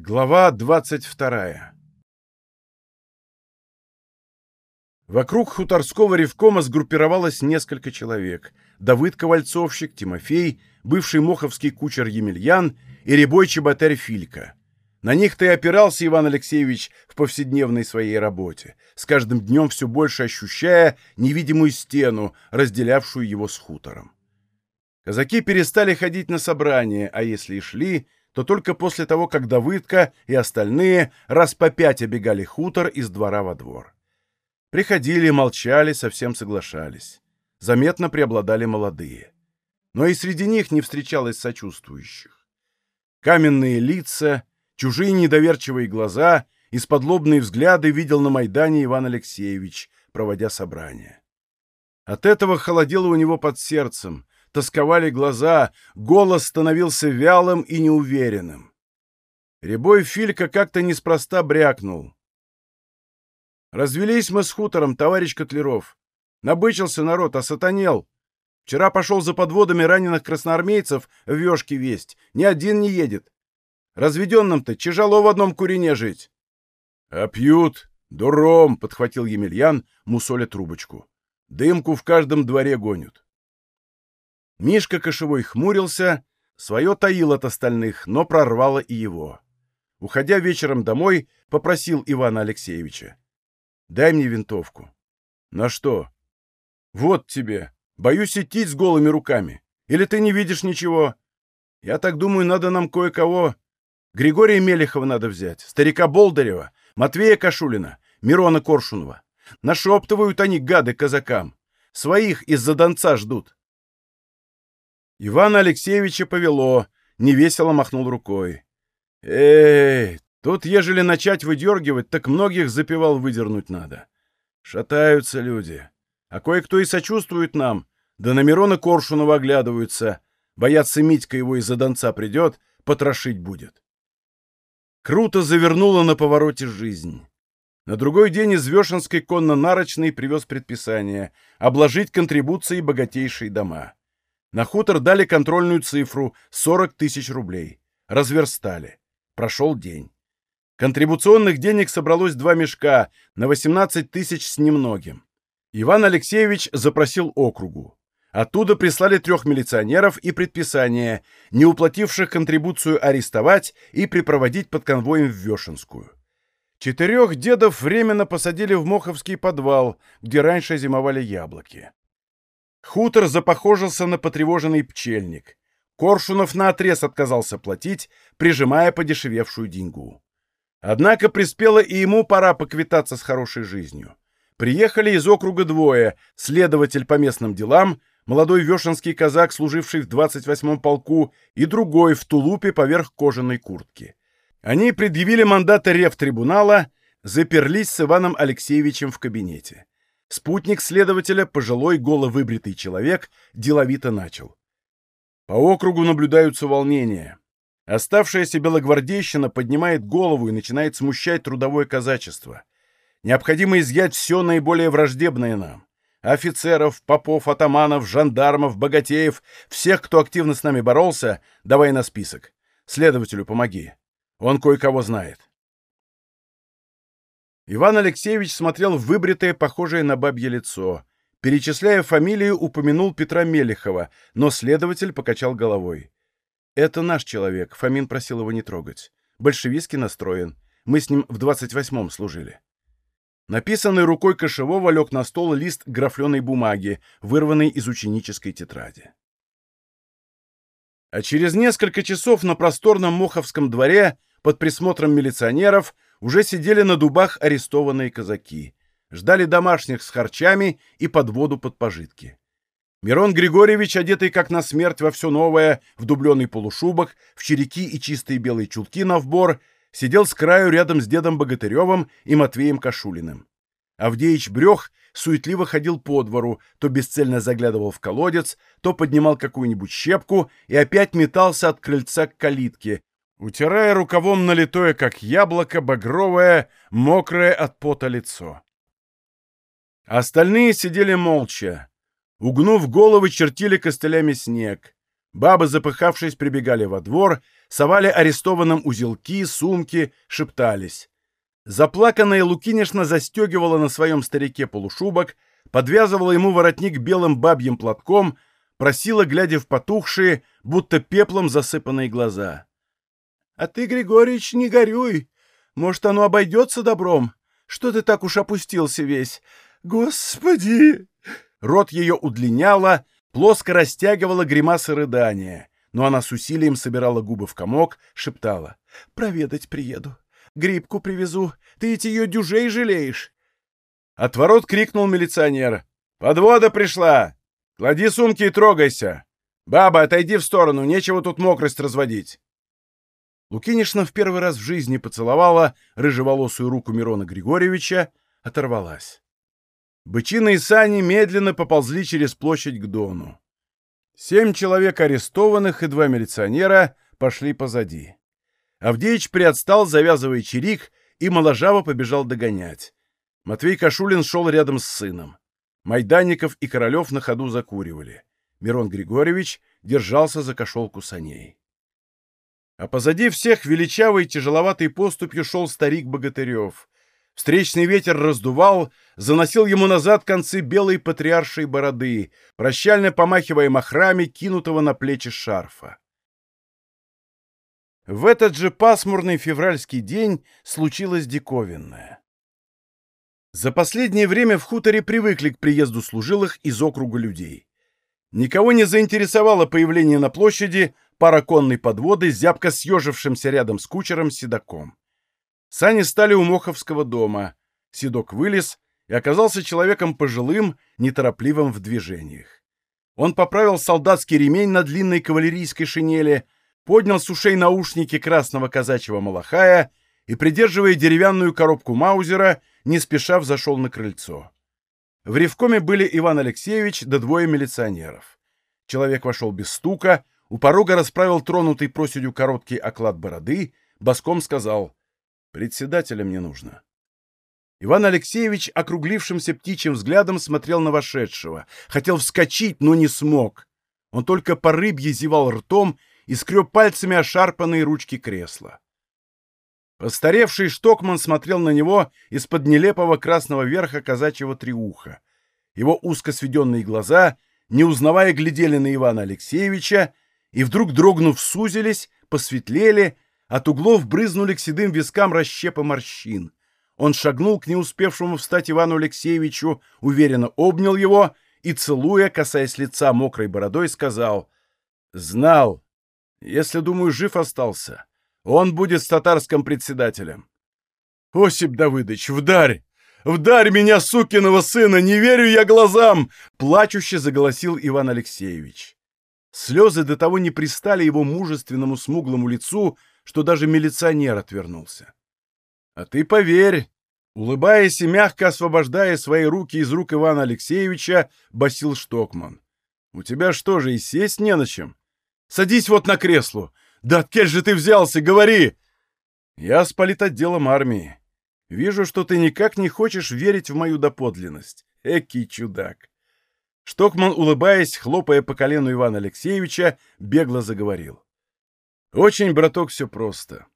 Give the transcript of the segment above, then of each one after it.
Глава 22 Вокруг хуторского ревкома сгруппировалось несколько человек. Давыд Ковальцовщик, Тимофей, бывший моховский кучер Емельян и рябой чеботарь Филька. На них-то и опирался Иван Алексеевич в повседневной своей работе, с каждым днем все больше ощущая невидимую стену, разделявшую его с хутором. Казаки перестали ходить на собрания, а если и шли — то только после того, как Давыдка и остальные раз по пять обегали хутор из двора во двор. Приходили, молчали, совсем соглашались. Заметно преобладали молодые. Но и среди них не встречалось сочувствующих. Каменные лица, чужие недоверчивые глаза, исподлобные взгляды видел на Майдане Иван Алексеевич, проводя собрание. От этого холодело у него под сердцем, тосковали глаза, голос становился вялым и неуверенным. Рябой Филька как-то неспроста брякнул. «Развелись мы с хутором, товарищ Котлеров. Набычился народ, осатанел. Вчера пошел за подводами раненых красноармейцев в вешки весть. Ни один не едет. Разведенным-то тяжело в одном курине жить». «А пьют, дуром», — подхватил Емельян, мусоля трубочку. «Дымку в каждом дворе гонят». Мишка Кошевой хмурился, свое таил от остальных, но прорвало и его. Уходя вечером домой, попросил Ивана Алексеевича. «Дай мне винтовку». «На что?» «Вот тебе. Боюсь идти с голыми руками. Или ты не видишь ничего? Я так думаю, надо нам кое-кого. Григория Мелехова надо взять, старика Болдырева, Матвея Кашулина, Мирона Коршунова. Нашептывают они, гады, казакам. Своих из-за донца ждут. Ивана Алексеевича повело, невесело махнул рукой. «Эй, тут, ежели начать выдергивать, так многих запевал выдернуть надо. Шатаются люди. А кое-кто и сочувствует нам, да на Мирона Коршунова оглядываются. Боятся Митька его из-за донца придет, потрошить будет». Круто завернула на повороте жизнь. На другой день из Вешенской конно-нарочной привез предписание обложить контрибуцией богатейшие дома. На хутор дали контрольную цифру — 40 тысяч рублей. Разверстали. Прошел день. Контрибуционных денег собралось два мешка на 18 тысяч с немногим. Иван Алексеевич запросил округу. Оттуда прислали трех милиционеров и предписание, не уплативших контрибуцию арестовать и припроводить под конвоем в Вешенскую. Четырех дедов временно посадили в Моховский подвал, где раньше зимовали яблоки. Хутор запохожился на потревоженный пчельник. Коршунов наотрез отказался платить, прижимая подешевевшую деньгу. Однако приспела и ему пора поквитаться с хорошей жизнью. Приехали из округа двое, следователь по местным делам, молодой вешенский казак, служивший в 28-м полку, и другой в тулупе поверх кожаной куртки. Они предъявили мандаты рев-трибунала, заперлись с Иваном Алексеевичем в кабинете. Спутник следователя, пожилой головыбритый человек, деловито начал. По округу наблюдаются волнения. Оставшаяся белогвардейщина поднимает голову и начинает смущать трудовое казачество. Необходимо изъять все наиболее враждебное нам. Офицеров, попов, атаманов, жандармов, богатеев, всех, кто активно с нами боролся, давай на список. Следователю помоги. Он кое-кого знает. Иван Алексеевич смотрел в выбритое, похожее на бабье лицо. Перечисляя фамилию, упомянул Петра Мелехова, но следователь покачал головой. «Это наш человек», — Фомин просил его не трогать. «Большевистски настроен. Мы с ним в 28-м служили». Написанный рукой Кошевого лег на стол лист графленой бумаги, вырванный из ученической тетради. А через несколько часов на просторном Моховском дворе под присмотром милиционеров уже сидели на дубах арестованные казаки. Ждали домашних с харчами и под воду под пожитки. Мирон Григорьевич, одетый как на смерть во все новое, в дубленый полушубок, в череки и чистые белые чулки на вбор, сидел с краю рядом с дедом Богатыревым и Матвеем Кашулиным. Авдеич Брех суетливо ходил по двору, то бесцельно заглядывал в колодец, то поднимал какую-нибудь щепку и опять метался от крыльца к калитке, утирая рукавом налитое, как яблоко, багровое, мокрое от пота лицо. Остальные сидели молча. Угнув головы, чертили костылями снег. Бабы, запыхавшись, прибегали во двор, совали арестованным узелки, сумки, шептались. Заплаканная Лукинишна застегивала на своем старике полушубок, подвязывала ему воротник белым бабьим платком, просила, глядя в потухшие, будто пеплом засыпанные глаза. — А ты, Григорьевич, не горюй. Может, оно обойдется добром? Что ты так уж опустился весь? Господи! Рот ее удлиняла, плоско растягивала гримасы рыдания, но она с усилием собирала губы в комок, шептала. «Проведать приеду. Грибку привезу. Ты ведь ее дюжей жалеешь. От ворот крикнул милиционер. «Подвода пришла! Клади сумки и трогайся! Баба, отойди в сторону, нечего тут мокрость разводить!» Лукинишна в первый раз в жизни поцеловала рыжеволосую руку Мирона Григорьевича, оторвалась. Бычина и сани медленно поползли через площадь к Дону. Семь человек арестованных и два милиционера пошли позади. Авдеич приотстал, завязывая чирик, и моложаво побежал догонять. Матвей Кашулин шел рядом с сыном. Майданников и Королев на ходу закуривали. Мирон Григорьевич держался за кошелку саней. А позади всех величавой тяжеловатой поступью шел старик Богатырев. Встречный ветер раздувал, заносил ему назад концы белой патриаршей бороды, прощально помахивая махрами кинутого на плечи шарфа. В этот же пасмурный февральский день случилось диковинное. За последнее время в хуторе привыкли к приезду служилых из округа людей. Никого не заинтересовало появление на площади параконной подводы, зябко съежившимся рядом с кучером Седоком. Сани стали у Моховского дома. Седок вылез и оказался человеком пожилым, неторопливым в движениях. Он поправил солдатский ремень на длинной кавалерийской шинели — поднял с ушей наушники красного казачьего малахая и, придерживая деревянную коробку Маузера, не спеша взошел на крыльцо. В ревкоме были Иван Алексеевич да двое милиционеров. Человек вошел без стука, у порога расправил тронутый проседью короткий оклад бороды, боском сказал «Председателя мне нужно». Иван Алексеевич округлившимся птичьим взглядом смотрел на вошедшего. Хотел вскочить, но не смог. Он только по рыбье зевал ртом и скреб пальцами ошарпанные ручки кресла. Постаревший Штокман смотрел на него из-под нелепого красного верха казачьего триуха. Его узко сведенные глаза, не узнавая, глядели на Ивана Алексеевича, и вдруг, дрогнув, сузились, посветлели, от углов брызнули к седым вискам расщепы морщин. Он шагнул к не успевшему встать Ивану Алексеевичу, уверенно обнял его и, целуя, касаясь лица мокрой бородой, сказал «Знал, если, думаю, жив остался, он будет с татарским председателем. Осип Давыдович, вдарь! Вдарь меня, сукиного сына! Не верю я глазам!» Плачуще заголосил Иван Алексеевич. Слезы до того не пристали его мужественному смуглому лицу, что даже милиционер отвернулся. «А ты поверь!» Улыбаясь и мягко освобождая свои руки из рук Ивана Алексеевича, басил Штокман. «У тебя что же, и сесть не на чем? Садись вот на кресло. Да откель же ты взялся, говори!» «Я с политотделом армии. Вижу, что ты никак не хочешь верить в мою доподлинность. Экий чудак!» Штокман, улыбаясь, хлопая по колену Ивана Алексеевича, бегло заговорил. «Очень, браток, все просто.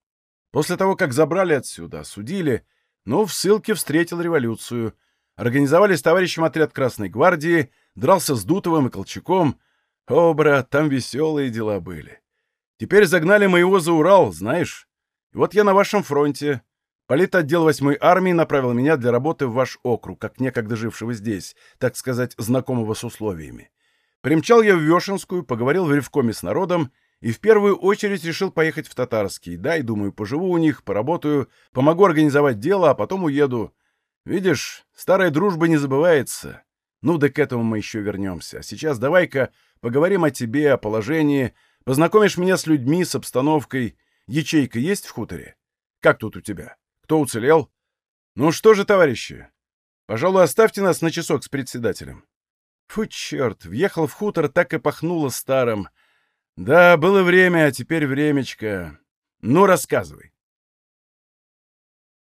После того, как забрали отсюда, осудили, но в ссылке встретил революцию. Организовали с товарищем отряд Красной Гвардии, дрался с Дутовым и Колчаком — о, брат, там веселые дела были. Теперь загнали моего за Урал, знаешь? И вот я на вашем фронте. Политотдел 8-й армии направил меня для работы в ваш округ, как некогда жившего здесь, так сказать, знакомого с условиями. Примчал я в Вешенскую, поговорил в Ревкоме с народом и в первую очередь решил поехать в Татарский. Дай, думаю, поживу у них, поработаю, помогу организовать дело, а потом уеду. Видишь, старая дружба не забывается. Ну да к этому мы еще вернемся. А сейчас давай-ка Поговорим о тебе, о положении. Познакомишь меня с людьми, с обстановкой. Ячейка есть в хуторе? Как тут у тебя? Кто уцелел? Ну что же, товарищи, пожалуй, оставьте нас на часок с председателем. Фу, черт, въехал в хутор, так и пахнуло старым. Да, было время, а теперь времечко. Ну, рассказывай.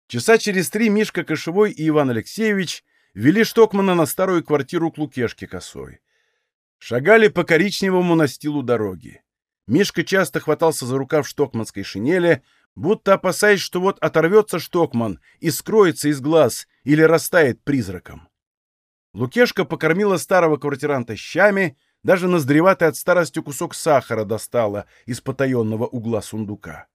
Часа через три Мишка Кошевой и Иван Алексеевич вели Штокмана на старую квартиру к Лукешке Косой. Шагали по коричневому настилу дороги. Мишка часто хватался за рукав штокманской шинели, будто опасаясь, что вот оторвется штокман и скроется из глаз или растает призраком. Лукешка покормила старого квартиранта щами, даже наздреватый от старости кусок сахара достала из потаенного угла сундука.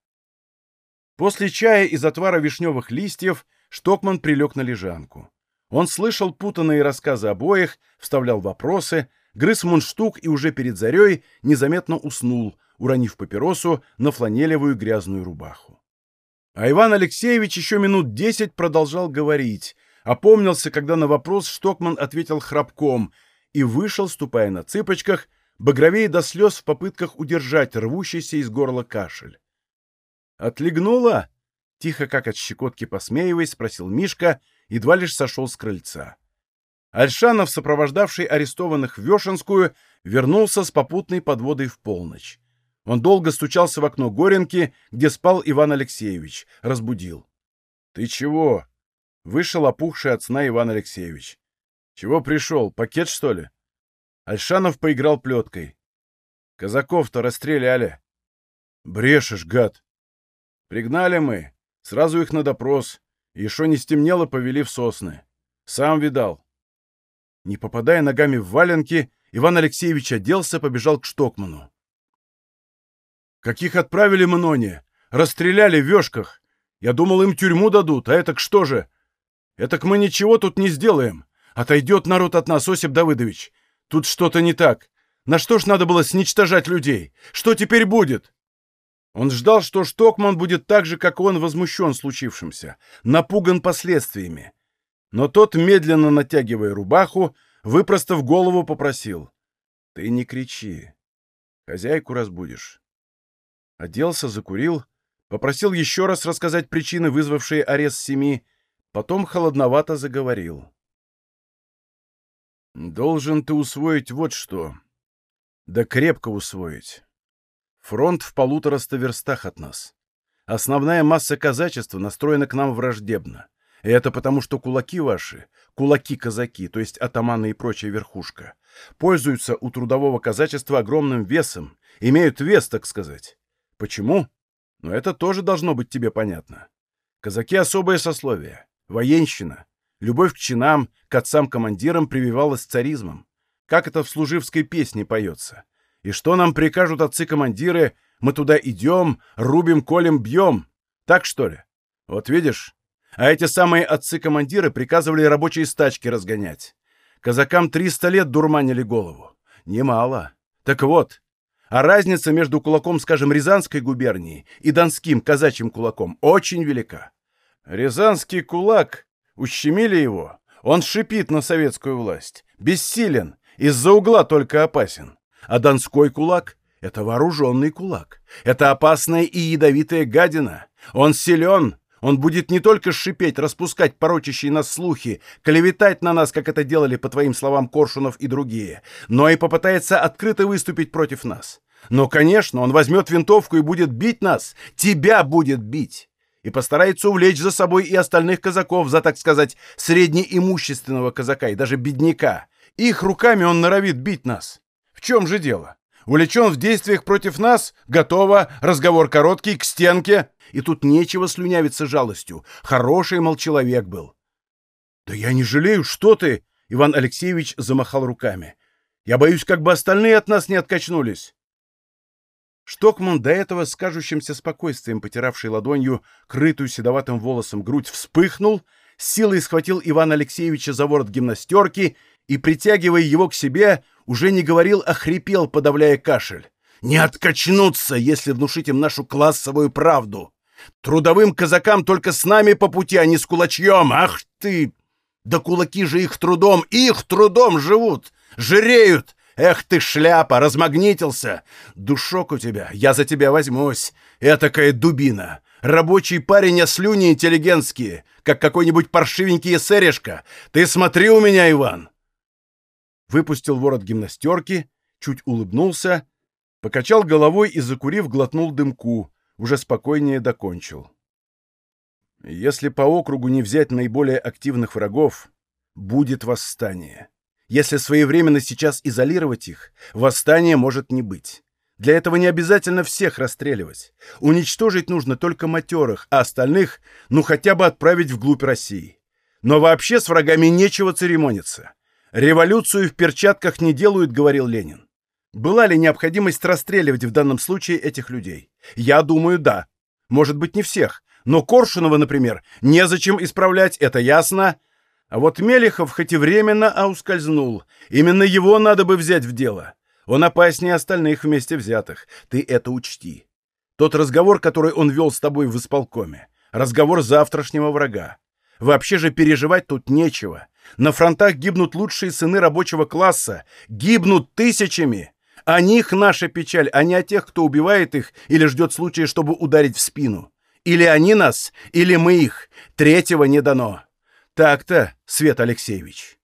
После чая из отвара вишневых листьев Штокман прилег на лежанку. Он слышал путанные рассказы обоих, вставлял вопросы, грыз мундштук и уже перед зарей незаметно уснул, уронив папиросу на фланелевую грязную рубаху. А Иван Алексеевич еще минут десять продолжал говорить, опомнился, когда на вопрос Штокман ответил храбком и вышел, ступая на цыпочках, багровее до слез в попытках удержать рвущийся из горла кашель. «Отлегнула?» — тихо, как от щекотки посмеиваясь, спросил Мишка, едва лишь сошел с крыльца. Альшанов, сопровождавший арестованных в Вешенскую, вернулся с попутной подводой в полночь. Он долго стучался в окно Горенки, где спал Иван Алексеевич, разбудил. — Ты чего? — вышел опухший от сна Иван Алексеевич. — Чего пришел? Пакет, что ли? Альшанов поиграл плеткой. — Казаков-то расстреляли. — Брешешь, гад. — Пригнали мы. Сразу их на допрос. Еще не стемнело, повели в сосны. Сам видал. Не попадая ногами в валенки, Иван Алексеевич оделся, побежал к Штокману. Каких отправили Мноне? Расстреляли в вешках. Я думал, им тюрьму дадут, а это что же? Это к мы ничего тут не сделаем. Отойдет народ от нас, Осип Давыдович. Тут что-то не так. На что ж надо было сничтожать людей? Что теперь будет?» Он ждал, что Штокман будет так же, как он, возмущен случившимся, напуган последствиями. Но тот, медленно натягивая рубаху, выпростав голову, попросил. «Ты не кричи. Хозяйку разбудишь. Оделся, закурил, попросил еще раз рассказать причины, вызвавшие арест семьи, потом холодновато заговорил. «Должен ты усвоить вот что. Да крепко усвоить. Фронт в полутораста верстах от нас. Основная масса казачества настроена к нам враждебно. И это потому, что кулаки ваши, кулаки-казаки, то есть атаманы и прочая верхушка, пользуются у трудового казачества огромным весом, имеют вес, так сказать. Почему? Но это тоже должно быть тебе понятно. Казаки — особое сословие, военщина, любовь к чинам, к отцам-командирам прививалась царизмом. Как это в служивской песне поется. И что нам прикажут отцы-командиры, мы туда идем, рубим, колем, бьем. Так что ли? Вот видишь? А эти самые отцы-командиры приказывали рабочие стачки разгонять. Казакам 300 лет дурманили голову. Немало. Так вот, а разница между кулаком, скажем, Рязанской губернии и донским казачьим кулаком очень велика. Рязанский кулак, ущемили его, он шипит на советскую власть, бессилен, из-за угла только опасен. А донской кулак — это вооруженный кулак, это опасная и ядовитая гадина. Он силен, он будет не только шипеть, распускать порочащие нас слухи, клеветать на нас, как это делали, по твоим словам, Коршунов и другие, но и попытается открыто выступить против нас. Но, конечно, он возьмет винтовку и будет бить нас, тебя будет бить, и постарается увлечь за собой и остальных казаков, за, так сказать, среднеимущественного казака и даже бедняка. Их руками он норовит бить нас. В чем же дело? Увлечен в действиях против нас? Готово, разговор короткий, к стенке и тут нечего слюнявиться жалостью. Хороший, мол, человек был. — Да я не жалею, что ты! — Иван Алексеевич замахал руками. — Я боюсь, как бы остальные от нас не откачнулись. Штокман, до этого с кажущимся спокойствием потиравший ладонью, крытую седоватым волосом грудь, вспыхнул, силой схватил Ивана Алексеевича за ворот гимнастерки и, притягивая его к себе, уже не говорил, а хрипел, подавляя кашель. «Не откачнуться, если внушить им нашу классовую правду! Трудовым казакам только с нами по пути, а не с кулачьем. Ах ты! Да кулаки же их трудом, их трудом живут, жиреют. Эх ты, шляпа, размагнитился. Душок у тебя, я за тебя возьмусь. Этакая дубина. Рабочий парень, а слюни интеллигентские, как какой-нибудь паршивенький эсерешка. Ты смотри у меня, Иван. Выпустил ворот гимнастерки, чуть улыбнулся, покачал головой и, закурив, глотнул дымку уже спокойнее докончил. Если по округу не взять наиболее активных врагов, будет восстание. Если своевременно сейчас изолировать их, восстания может не быть. Для этого не обязательно всех расстреливать. Уничтожить нужно только матерых, а остальных, ну хотя бы отправить вглубь России. Но вообще с врагами нечего церемониться. Революцию в перчатках не делают, говорил Ленин. Была ли необходимость расстреливать в данном случае этих людей? Я думаю, да. Может быть, не всех. Но Коршунова, например, незачем исправлять, это ясно. А вот Мелехов хоть и временно, а ускользнул. Именно его надо бы взять в дело. Он опаснее остальных вместе взятых. Ты это учти. Тот разговор, который он вел с тобой в исполкоме. Разговор завтрашнего врага. Вообще же переживать тут нечего. На фронтах гибнут лучшие сыны рабочего класса. Гибнут тысячами. О них наша печаль, а не о тех, кто убивает их или ждет случая, чтобы ударить в спину. Или они нас, или мы их. Третьего не дано. Так-то, Свет Алексеевич.